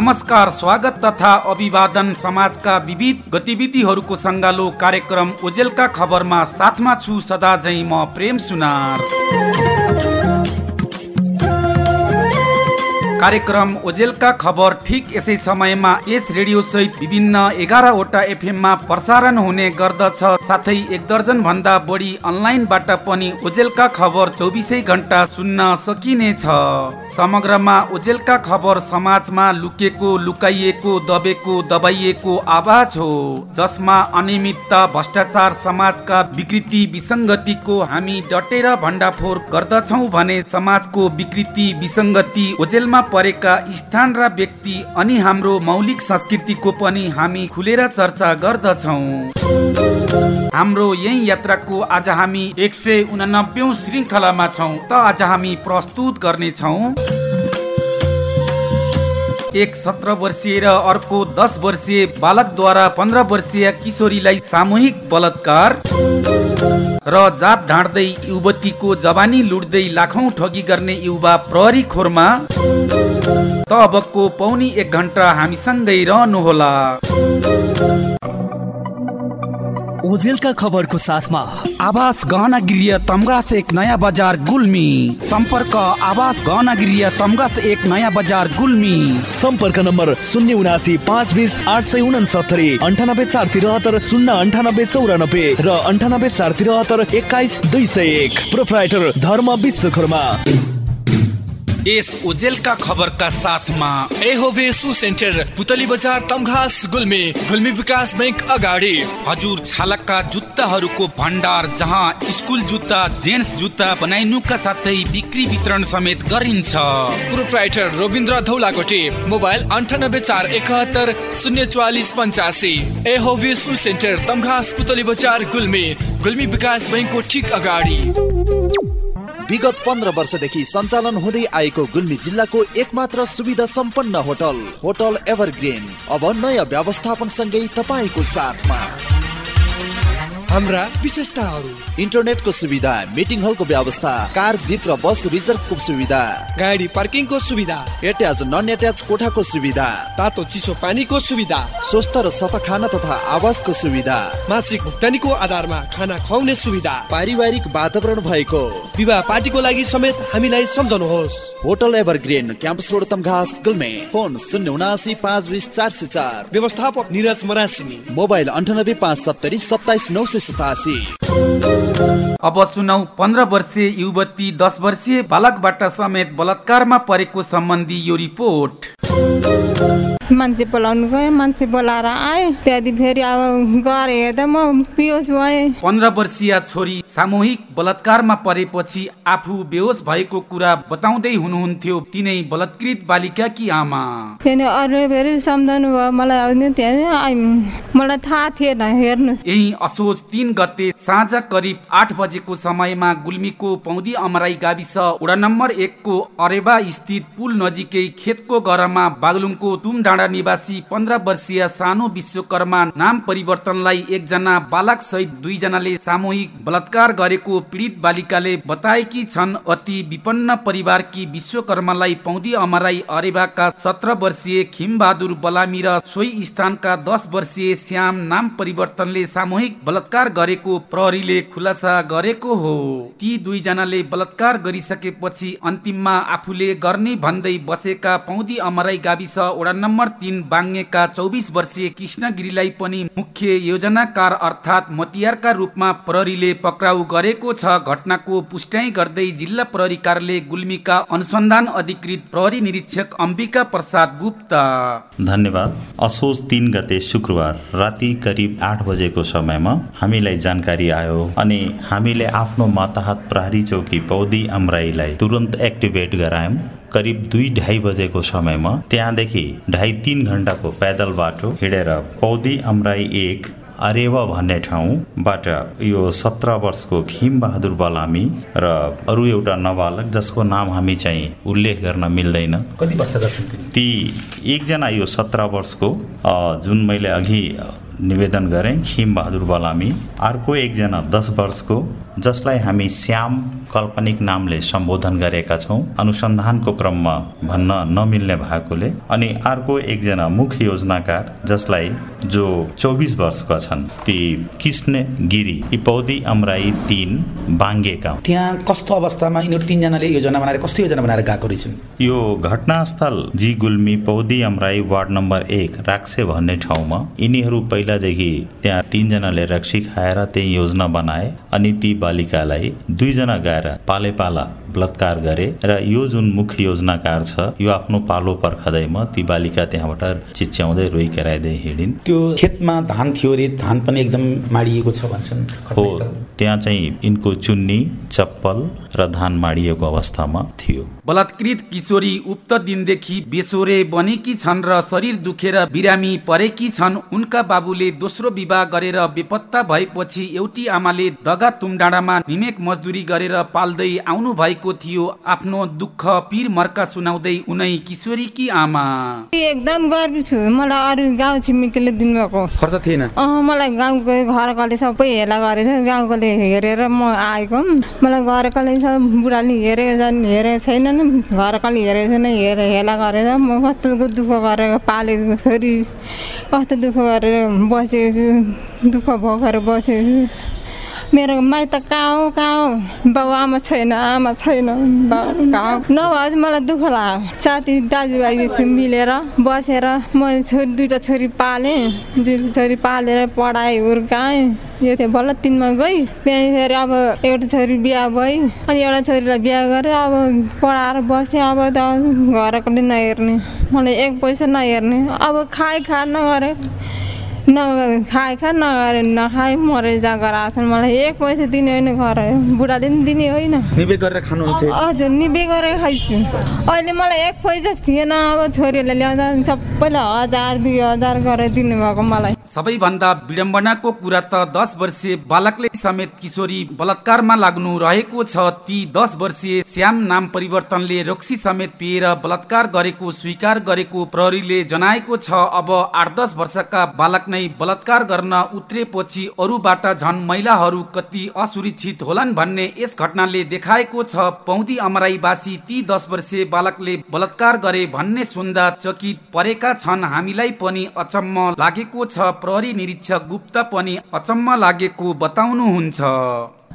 नमस्कार स्वागत तथा अभिवादन समाजका विविध गतिविधिहरूको सङ्गालो कार्यक्रम ओजेलका खबरमा साथमा छु सदा म प्रेम सुनार। कार्यक्रम ओजेलका खबर ठिक यसै समयमा यस रेडियो सहित विभिन्न एघारवटा एफएममा प्रसारण हुने गर्दछ। साथै एक दर्जन भन्दा बढी अनलाइनबाट पनि ओजेलका खबर चौबिसै घन्टा सुन्न सकिनेछ। समग्रमा ओजेलका खबर समाजमा लुकेको लुकाइएको दबेको दबाइएको आवाज हो। जसमा अनियमितता भ्रष्टाचार समाजका विकृति विसङ्गतिको हामी डटेर भण्डाफोर गर्दछौँ भने समाजको विकृति विसङ्गति ओजेलमा परेका स्थान र व्यक्ति अनि हाम्रो मौलिक संस्कृतिको पनि हामी खुलेर चर्चा गर्दछौँ। हाम्रो यही यात्राको आज हामी एक सय उनानब्बे श्रृङ्खलामा छौँ त आज हामी प्रस्तुत गर्नेछौँ। एक सत्र वर्षीय र अर्को दस वर्षीय बालकद्वारा पन्ध्र वर्षीय किशोरीलाई सामूहिक बलात्कार र जात ढाँड्दै युवतीको जवानी लुट्दै लाखौँ ठगी गर्ने युवा प्रहरी खोरमा त अबको पौनी एक घन्टा हामीसँगै रहनुहोला। ओजेलका खबरको साथमा। आवास गहना गृह तमगास एक नयाँ बजार गुल्मी। सम्पर्क आवास गहना गृह तमगास एक नयाँ बजार गुल्मी। सम्पर्क नम्बर शून्य उनासी पाँच बिस आठ सय उनासत्तरी अन्ठानब्बे चार त्रिहत्तर शून्य अन्ठानब्बे चौरानब्बे र अन्ठानब्बे चार त्रिहत्तर एक्काइस दुई सय एक। प्रोप्राइटर धर्म विश्वकर्मा। यस ओजेलका खबरका साथमा एहोबे सु सेन्टर पुतली बजार तमघास गुल्मी गुल्मी विकास बैंक अगाडि। हजुर छालकका जुत्ताहरूको भण्डार जहाँ स्कुल जुत्ता जेन्ट्स जुत्ता बनाइनुका साथै बिक्री वितरण समेत गरिन्छ। प्रोप्राइटर रविन्द्र धौलाकोटी मोबाइल अन्ठानब्बे चार एकहत्तर शून्य चौवालिस पञ्चासी। एहोबे सु सेन्टर तमघास पुतली बजार गुल्मी गुल्मी विकास बैङ्कको ठिक अगाडि। विगत पन्ध्र वर्षदेखि सञ्चालन हुँदै आएको गुल्मी जिल्लाको एकमात्र सुविधा सम्पन्न होटल होटल एभरग्रिन। अब नयाँ व्यवस्थापनसँगै तपाईँको साथमा। हाम्रा विशेषताहरू। इन्टरनेटको सुविधा मिटिङ हलको व्यवस्था कार जिप र बस रिजर्भको सुविधा। गाडी पार्किङको सुविधा। एट्याच नन एट्याच कोठाको सुविधा। तातो चिसो पानीको सुविधा। स्वस्थ र सफा खाना तथा आवासको सुविधा। मासिक भुक्तानीको आधारमा खाना खुवाउने सुविधा। पारिवारिक वातावरण भएको। विवाह पार्टीको लागि समेत हामीलाई सम्झनुहोस्। Hotel Evergreen campus road Tamghas Gulmi. Phone शून्य उनासी पाँच बिस चार सय चार। व्यवस्थापक निरज मरासिनी। मोबाइल अन्ठानब्बे पाँच सत्तरी सत्ताइस नौ सय सतासी। अब सुनौ पन्ध्र वर्षीय युवती दस वर्षीय बालकबाट समेत बलात्कारमा परेको सम्बन्धी यो रिपोर्ट। मान्छे बोलाउनु गएँ मान्छे बोलाएर आएँ त्यहाँदेखि फेरि अब गएर हेर्दा म पियोस भएँ। पन्ध्र वर्षीय छोरी सामूहिक बलात्कारमा परेपछि आफू बेहोस भएको कुरा बताउँदै हुनुहुन्थ्यो तिनै बलात्कृत बालिकाकी आमा? त्यहाँदेखि अरू फेरि सम्झाउनु भयो मलाई त्यहाँ मलाई थाहा थिएन हेर्नुहोस्। यही असोज तिन गते साँझ करिब आठ बजेको समयमा गुल्मीको पौदी अमराई गाविस वडा नम्बर एकको अरेबा स्थित पुल नजिकै खेतको गरमा बागलुङको तुम डाँडा निवासी पन्ध्र वर्षीय सानो विश्वकर्मा नाम परिवर्तनलाई एकजना बालक सहित दुईजनाले सामूहिक बलात्कार गरेको पीडित बालिकाले बताएकी छन्। अति विपन्न परिवारकी विश्वकर्मालाई पौदी अमराई अरेबाका सत्र वर्षीय खिमबहादुर बलामी र सोही स्थानका दस वर्षीय श्याम नाम परिवर्तनले सामूहिक बलात्कार गरेको प्रहरीले खुलासा गरेको हो। ती दुईजनाले बलात्कार गरिसकेपछि अन्तिममा आफूले गर्ने भन्दै बसेका पौदी अमराई गाविस वडा नम्बर तीन बाङ्गेका चौबिस वर्षीय कृष्ण गिरीलाई पनि मुख्य योजनाकार अर्थात् मतियारका रूपमा प्रहरीले पक्राउ गरेको छ घटनाको पुष्टाइ गर्दै जिल्ला प्रहरी कार्यालय गुल्मीका अनुसन्धान अधिकृत प्रहरी निरीक्षक अम्बिका प्रसाद गुप्ता। धन्यवाद। असोज तिन गते शुक्रबार राति करिब आठ बजेको समयमा हामीलाई जानकारी आयो अनि हामीले आफ्नो माताहत प्रहरी चौकी पौदी अमराईलाई तुरन्त एक्टिभेट गरायौँ। करिब दुई ढाई बजेको समयमा त्यहाँदेखि ढाई तिन घन्टाको पैदल बाटो हिँडेर पौदी अमराई एक अरेवा भन्ने ठाउँबाट यो सत्र वर्षको खिमबहादुर बलामी र अरू एउटा नाबालक जसको नाम हामी चाहिँ उल्लेख गर्न मिल्दैन। कति वर्षका छन् ती एकजना यो सत्र वर्षको जुन मैले अघि निवेदन गरेँ खिम बहादुर बलामी अर्को एकजना दस वर्षको जसलाई हामी श्याम काल्पनिक नामले सम्बोधन गरेका छौँ। अनुसन्धानको क्रममा भन्न नमिल्ने भएकोले अनि अर्को एकजना मुख्य योजनाकार जसलाई जो चौबिस वर्षका छन् ती कृष्ण गिरी इपौदी अमराई तिन बाङ्गेका त्यहाँ कस्तो अवस्थामा यिनीहरू तिनजनाले योजना बनाएर कस्तो योजना बनाएर गएको रहेछन्? यो घटनास्थल जी गुल्मी पौदी अमराई वार्ड नम्बर एक राक्से भन्ने ठाउँमा यिनीहरू पहिलादेखि त्यहाँ तिनजनाले रक्सी खाएर त्यही योजना बनाए अनि ती बालिकालाई दुईजना गएर पालेपाला बलात्कार गरे र यो जुन मुख्य योजनाकार छ यो आफ्नो पालो पर्खदैमा ती बालिका त्यहाँबाट चिच्याउँदै रोइ केराइँदै हिँडिन्। त्यो खेतमा धान थियो अरे धान पनि एकदम माडिएको छ भन्छन् हो त्यहाँ चाहिँ यिनको चुन्नी चप्पल र धान माडिएको अवस्थामा थियो। बलात्कृत किशोरी उक्त दिनदेखि बेसोरे बनेकी छन् र शरीर दुखेर बिरामी परेकी छन् उनका बाबुले दोस्रो विवाह गरेर बेपत्ता भएपछि एउटी आमाले दगा तुमडाँडामा निमेक मजदुरी गरेर पाल्दै आउनु भएको थियो। आफ्नो दुःख पिर मर्का सुनाउँदै उनै किशोरीकी आमा? एकदम गर्व छु। मलाई अरू गाउँ छिमेकीले दिनुभएको। खर्च थिएन? अँ मलाई गाउँको घरकोले सबै हेला गरेछ। गाउँकोले हेरेर म आएको। मलाई घरकोले सब बुढाले हेरेको छन् हेरेको छैनन् घरकोले हेरेको छैन हेरे हेला गरेर म कस्तो दुःख गरेर पालेको छोरी। कस्तो दुःख गरेर बसेको छु दुःख भोगेर बसेको छु मेरो माइत कहाँ कहाँ बाउ आमा छैन आमा छैन कहाँ नभए मलाई दुःख लाग्यो साथी दाजुभाइ मिलेर बसेर म छोरी दुइटा छोरी पालेँ दुइटा छोरी पालेर पढाएँ हुर्काएँ यो थियो बल्ल तिनमा गई त्यहीँ फेरि अब एउटा छोरी बिहा भई अनि एउटा छोरीलाई बिहा गरेँ अब पढाएर बसेँ अब त घरकोले नहेर्ने मलाई एक पैसा नहेर्ने अब खाए खा नगरे न खाए खा नगरे नखाए मरे जा गराएको मलाई एक पैसा दिने होइन घर बुढाले पनि दिने होइन। हजुर निबे गरेर खाइछु। अहिले मलाई एक पैसा थिएन अब छोरीहरूले ल्याउँदा सबैलाई हजार दुई हजार गरेर दिनुभएको मलाई। सबैभन्दा विडम्बनाको कुरा त दस वर्षीय बालकले समेत किशोरी बलात्कारमा लाग्नु रहेको छ। ती दस वर्षीय श्याम नाम परिवर्तनले रक्सी समेत पिएर बलात्कार गरेको स्वीकार गरेको प्रहरीले जनाएको छ। अब आठ दस वर्षका बालक नै बलात्कार गर्न उत्रेपछि अरूबाट झन महिलाहरू कति असुरक्षित होलान् भन्ने यस घटनाले देखाएको छ। पौदी अमराईवासी ती दस वर्षीय बालकले बलात्कार गरे भन्ने सुन्दा चकित परेका छन्। हामीलाई पनि अचम्म लागेको छ। प्रहरी निरीक्षक गुप्त पनि अचम्म लागेको बताउनुहुन्छ।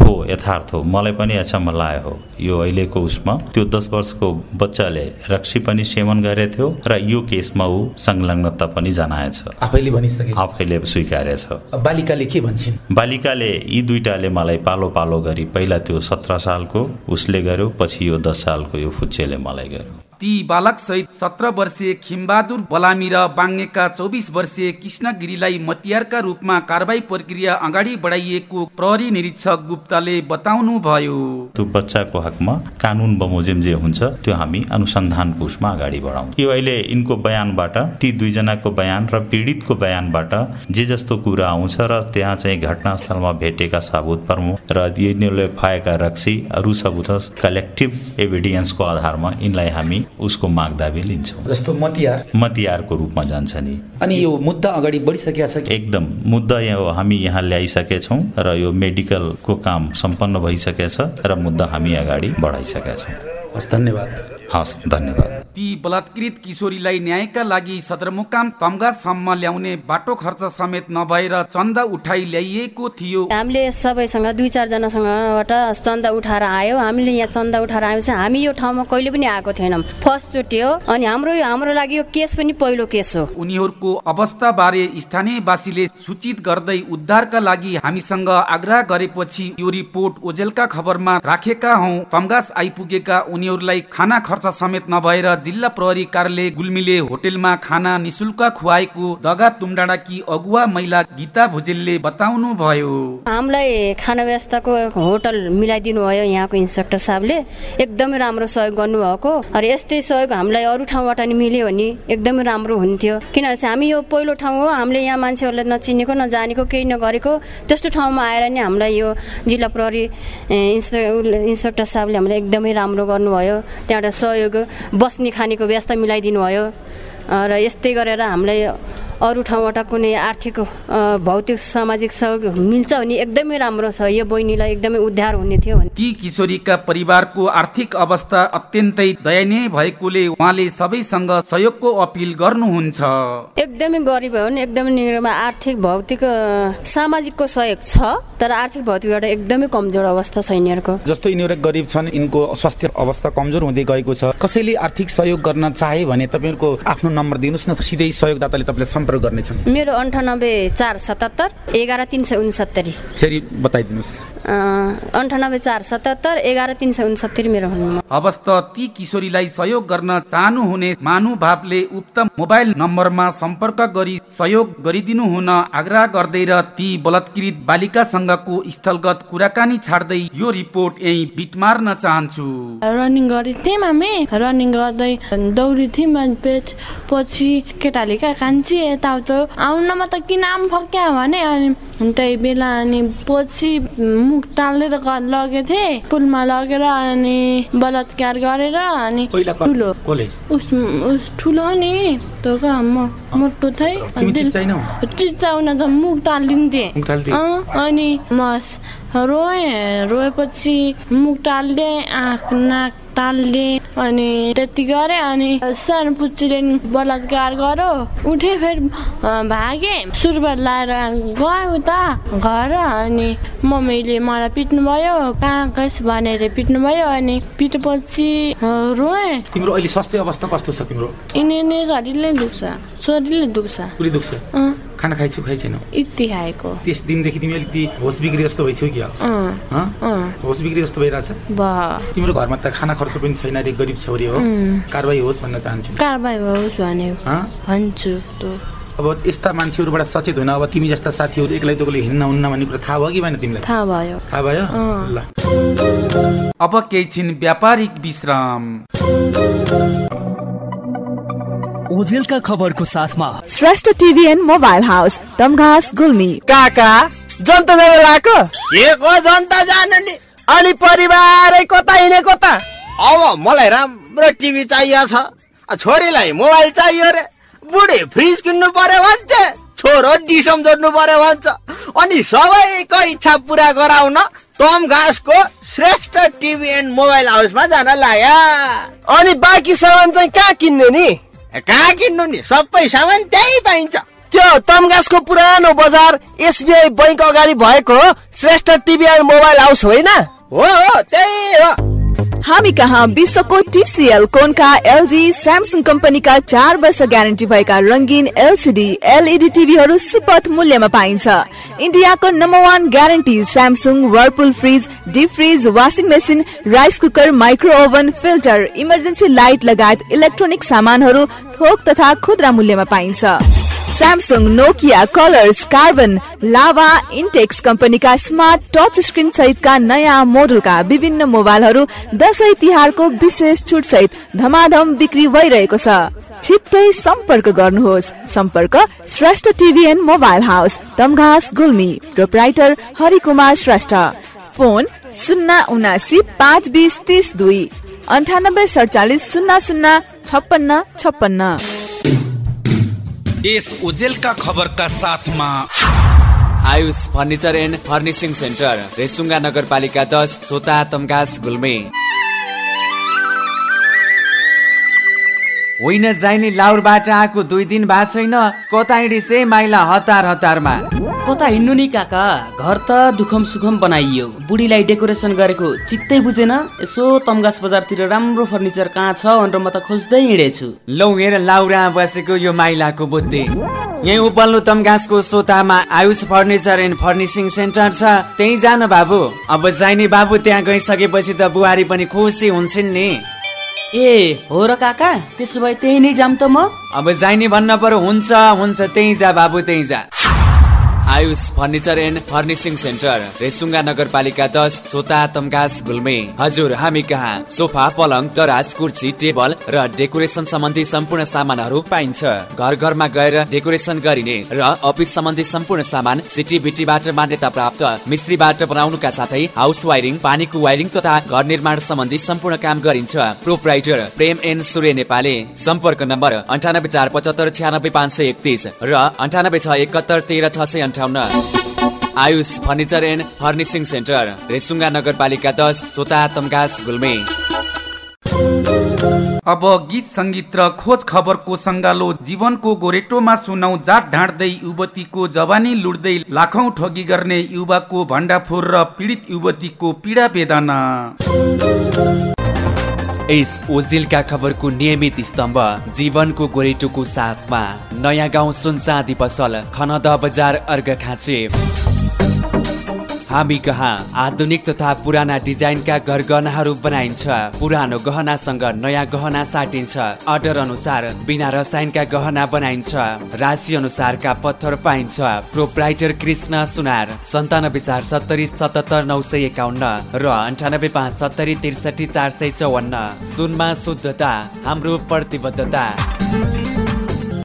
हो यथार्थ हो। मलाई पनि अचम्म लाग्यो। हो यो अहिलेको उसमा त्यो दस वर्षको बच्चाले रक्सी पनि सेवन गरेको थियो र यो केसमा ऊ संलग्नता पनि जनाएछ। आफैले भनिसके। आफैले स्वीकारेछ। बालिकाले के भन्छन्? बालिकाले यी दुइटाले मलाई पालो पालो गरी पहिला त्यो सत्र सालको उसले गर्यो पछि यो दस सालको यो फुच्चेले मलाई गर्यो। ती बालक सहित सत्र वर्षीय खिमबहादुर बलामी र बाङ्गेका चौबिस वर्षीय कृष्ण गिरीलाई मतियारका रूपमा कारवाही प्रक्रिया अगाडि बढाइएको प्रहरी निरीक्षक गुप्ताले बताउनु भयो त्यो बच्चाको हकमा कानुन बमोजिम जे हुन्छ त्यो हामी अनुसन्धान पुसमा अगाडि बढाउँ। यो अहिले यिनको बयानबाट ती दुईजनाको बयान र पीडितको बयानबाट जे जस्तो कुरा आउँछ र त्यहाँ चाहिँ घटनास्थलमा भेटेका साबुत प्रमुख र यिनीहरूले फाएका रक्सी अरू सबुत कलेक्टिभ एभिडियन्सको आधारमा यिनलाई हामी उसको मागदाबी लिन्छौँ। जस्तो मतियार मतियारको रूपमा जान्छ नि। अनि यो मुद्दा अगाडि बढिसकेका छ एकदम। मुद्दा यहाँ हामी यहाँ ल्याइसकेछौँ र यो मेडिकलको काम सम्पन्न भइसकेछ र मुद्दा हामी अगाडि बढाइसकेका छौँ हस् धन्यवाद। हस् धन्यवाद। ती बलात्कृत किशोरीलाई न्यायका लागि सदरमुकाम तम्गासम्म ल्याउने बाटो खर्च समेत नभएर चन्दा उठाइ ल्याइएको थियो। हामीले सबैसँग दुई चारजनासँगबाट चन्दा उठाएर आयो। हामीले यहाँ चन्दा उठाएर आएपछि हामी यो ठाउँमा कहिले पनि आएको थिएनौँ। फर्स्ट चोटि हो। अनि हाम्रो हाम्रो लागि यो केस पनि पहिलो केस हो। उनीहरूको अवस्था बारे स्थानीयवासीले सूचित गर्दै उद्धारका लागि हामीसँग आग्रह गरेपछि यो रिपोर्ट ओजेलका खबरमा राखेका हौ। तम्गास आइपुगेका उनीहरूलाई खाना खर्च समेत नभएर जिल्ला प्रहरी कार्यालय गुल्मीले होटेलमा खाना निशुल्क खुवाएको दगा तुमडाँडाकी अगुवा महिला गीता भुजेलले बताउनु भयो हामीलाई खाना व्यवस्थाको होटल मिलाइदिनु भयो यहाँको इन्सपेक्टर साहबले। एकदमै राम्रो सहयोग गर्नुभएको। र यस्तै सहयोग हामीलाई अरू ठाउँबाट नि मिल्यो भने एकदमै राम्रो हुन्थ्यो। किनभने हामी यो पहिलो ठाउँ हो। हामीले यहाँ मान्छेहरूलाई नचिनेको नजानेको केही नगरेको त्यस्तो ठाउँमा आएर नि हामीलाई यो जिल्ला प्रहरी इन्सपे इन्सपेक्टर साहबले हामीलाई एकदमै राम्रो गर्नुभयो। त्यहाँबाट सहयोग बस्ने खानेको व्यवस्था मिलाइदिनु भयो। र यस्तै गरेर हामीलाई अरू ठाउँबाट कुनै आर्थिक भौतिक सामाजिक सहयोग मिल्छ भने एकदमै राम्रो छ। यो बहिनीलाई एकदमै उद्धार हुने थियो भने। ती किशोरीका परिवारको आर्थिक अवस्था अत्यन्तै दयनीय भएकोले उहाँले सबैसँग सहयोगको अपिल गर्नुहुन्छ। एकदमै गरिब हो भने एकदमै निग्रोमा आर्थिक भौतिक सामाजिकको सहयोग छ तर आर्थिक भौतिकबाट एकदमै कमजोर अवस्था छ यिनीहरूको। जस्तो यिनीहरू गरिब छन् यिनको स्वास्थ्य अवस्था कमजोर हुँदै गएको छ। कसैले आर्थिक सहयोग गर्न चाहे भने तपाईँहरूको आफ्नो नम्बर दिनुहोस् न सिधै सहयोगदाताले तपाईँलाई सम्पर्क गर्नेछन्। मेरो अन्ठानब्बे चार सतहत्तर एघार तिन सय उन्सत्तरी। फेरि बताइदिनुहोस्। अ, अन्ठानब्बे चार सतहत्तर एघार तिन सय उन्सत्तरी मेरो फोन नम्बर अवस्थ ती किशोरीलाई सहयोग गर्न चाहनुहुने महानुभावले उक्त मोबाइल नम्बरमा सम्पर्क गरी सहयोग गरिदिनु हुन आग्रह गर्दै र ती बलात्कृत बालिकासँगको स्थलगत कुराकानी छाड्दै यो रिपोर्ट यही बिट मार्न चाहन्छु। रनिङ गरेको थिएँ मामे। रनिङ गर्दै दौडी थिएँ मैले पेच पछि केटाले क्या कान्छी यताउता आउनमा त किन आम फक्या भने अनि त्यही बेला अनि पछि मुख टालेर लगेको थिएँ पुलमा लगेर अनि बलात्कार गरेर अनि ठुलो। उस उस ठुलो नि त्यो म मोटो थिएँ? चिच्चाउन त मुख टालिदिन्थेँ अनि मस रोएँ रोएपछि मुख टाल्दे आँख नाक टाल्दे अनि त्यति गरेँ अनि सानो पुच्चीले बलात्कार गरो उठे फेरि भागेँ। सुरुवात लाएर गएँ उता घर अनि मम्मीले मलाई पिट्नु भयो कहाँ गएछ भनेर पिट्नु भयो अनि पिटेपछि रोएँ। तिम्रो अहिले स्वास्थ्य अवस्था कस्तो छ तिम्रो? यिनी शरीरले दुख्छ शरीरले दुख्छ। दुख्छ? खाना खाइछु खाइ छैनौ? यति खाएको त्यस दिनदेखि तिमी अलिकति होस बिग्री जस्तो भइसक्यो कि होस बिग्री जस्तो भइरहेछ? तिम्रो घरमा त खाना खर्च पनि छैन रे गरिब छोरी हो। कारवाही होस् भन्न चाहन्छु। कारबाही होस् भने? भन्छु अब यस्ता मान्छेहरूबाट सचेत हुन अब तिमी जस्ता साथीहरू एक्लै दोकले हिँड्न हुन्न भन्ने कुरा थाहा भयो कि भएन तिमीलाई? थाहा भयो। थाहा भयो। ल। अब केही छिन व्यापारिक विश्राम। ओजेलका खबरको साथमा। Shrestha TV and mobile house Tamghas Gulmi. काका जनता जानु लगाएको के को जनता जानु नि? अनि परिवारै कता हिँडेको त अब मलाई राम्रो टिभी चाहिएको छ। छोरीलाई मोबाइल चाहियो रे। बुढी फ्रिज किन्नु पर्यो भन्छ। छोरो डिसम जोड्नु पर्यो भन्छ। अनि सबैको इच्छा पुरा गराउन तम घाँसको श्रेष्ठ टिभी एन्ड मोबाइल हाउसमा जान लाग्यो। अनि बाँकी सामान चाहिँ कहाँ किन्नु नि? कहाँ किन्नु नि सबै सामान त्यही पाइन्छ। त्यो तमगासको पुरानो बजार एसबिआई बैंक अगाडि भएको श्रेष्ठ टिभी मोबाइल हाउस होइन? हो हो त्यही हो। हामी कहाँ विश्वको टिसिएल कोनका एलजी स्यामसङ कम्पनीका चार वर्ष ग्यारेन्टी भएका रङ्गीन एलसिडी एलइडी टिभीहरू सुपथ मूल्यमा पाइन्छ। इन्डियाको number one guarantee Samsung Whirlpool fridge deep fridge washing machine rice cooker micro oven filter emergency light लगायत इलेक्ट्रोनिक सामानहरू थोक तथा खुद्रा मूल्यमा पाइन्छ। Samsung Nokia Colors Karbonn Lava Intex कम्पनीका स्मार्ट टच स्क्रिन सहितका नयाँ मोडलका विभिन्न मोबाइलहरू दशैं तिहारको विशेष छुट सहित धमाधम बिक्री भइरहेको छ। छिट्टै सम्पर्क गर्नुहोस्। सम्पर्क Shrestha TV and mobile house Tamghas Gulmi. Proprietor Harikumar Shrestha. Phone शून्य उनासी पाँच बिस तिस दुई। अन्ठानब्बे सडचालिस शून्य शून्य छप्पन्न छप्पन्न। यस ओजेलका खबरका साथमा। Ayush furniture and furnishing centre Resunga नगरपालिका दस सोता तमगास गुल्मे। होइन जाइने लाउरबाट आएको दुई दिन भएको छैन हिँडिसे माइला हतार हतारमा। कता हिँड्नु नि काका? घर त दुखम सुखम बनाइयो। बुढीलाई डेकोरेसन गरेको चित्तै बुझेन। यसो तमगास बजारतिर राम्रो फर्निचर कहाँ छ भनेर म त खोज्दै हिँडेछु। लौ हेर लाउरा बसेको यो माइलाको बुद्धि। यही उपल्लो तमगासको सोतामा Ayush furniture and furnishing centre छ। त्यही जान बाबु। अब जाइने बाबु त्यहाँ गइसकेपछि त बुहारी पनि खुसी हुन्छन् नि। ए हो र काका। त्यसो भए त्यही नै जाम त म। अब जाइने भन्न पर्यो हुन्छ हुन्छ त्यही जा बाबु त्यही जा। Ayush furniture and furnishing centre Resunga नगरपालिका दस सोता तमघास गुल्मे। हजुर हामी कहाँ? सोफा पलङ दराज कुर्सी टेबल र डेकोरेसन सम्बन्धी सम्पूर्ण सामानहरू पाइन्छ। घर घरमा गएर डेकोरेसन गरिने र अफिस सम्बन्धी सम्पूर्ण सामान सिटिबिटीबाट मान्यता प्राप्त मिस्त्रीबाट बनाउनुका साथै हाउस वायरिङ पानीको वायरिङ तथा घर निर्माण सम्बन्धी सम्पूर्ण काम गरिन्छ। प्रोपराइटर प्रेम एन सूर्य नेपाली। सम्पर्क नम्बर अन्ठानब्बे चार पचहत्तर छ्यानब्बे पाँच सय एकतिस र अन्ठानब्बे छ एकहत्तर तेह्र छ सय अन्ठाउन्न। Ayush furniture and furnishing centre Resunga नगरपालिका दस सोता तमघास गुल्मे। अब गीत सङ्गीत र खोज खबरको सङ्गालो जीवनको गोरेटोमा सुनौ जात ढाँड्दै युवतीको जवानी लुट्दै लाखौं ठगी गर्ने युवाको भण्डाफोर र पीडित युवतीको पीडा वेदना। यस ओजेलका खबरको नियमित स्तम्भ जीवनको गोरेटोको साथमा। नयाँ गाउँ सुनचाँदी पसल खनद बजार अर्घ खाँचे। हामी कहाँ? आधुनिक तथा पुराना डिजाइनका गरगहनाहरू बनाइन्छ। पुरानो गहनासँग नयाँ गहना साटिन्छ। अर्डर अनुसार बिना रसायनका गहना बनाइन्छ। राशि अनुसारका पत्थर पाइन्छ। प्रोप्राइटर कृष्ण सुनार सन्तानब्बे चार सत्तरी सतहत्तर नौ सय एकाउन्न र अन्ठानब्बे पाँच सत्तरी त्रिसठी चार सय चौवन्न। सुनमा शुद्धता हाम्रो प्रतिबद्धता।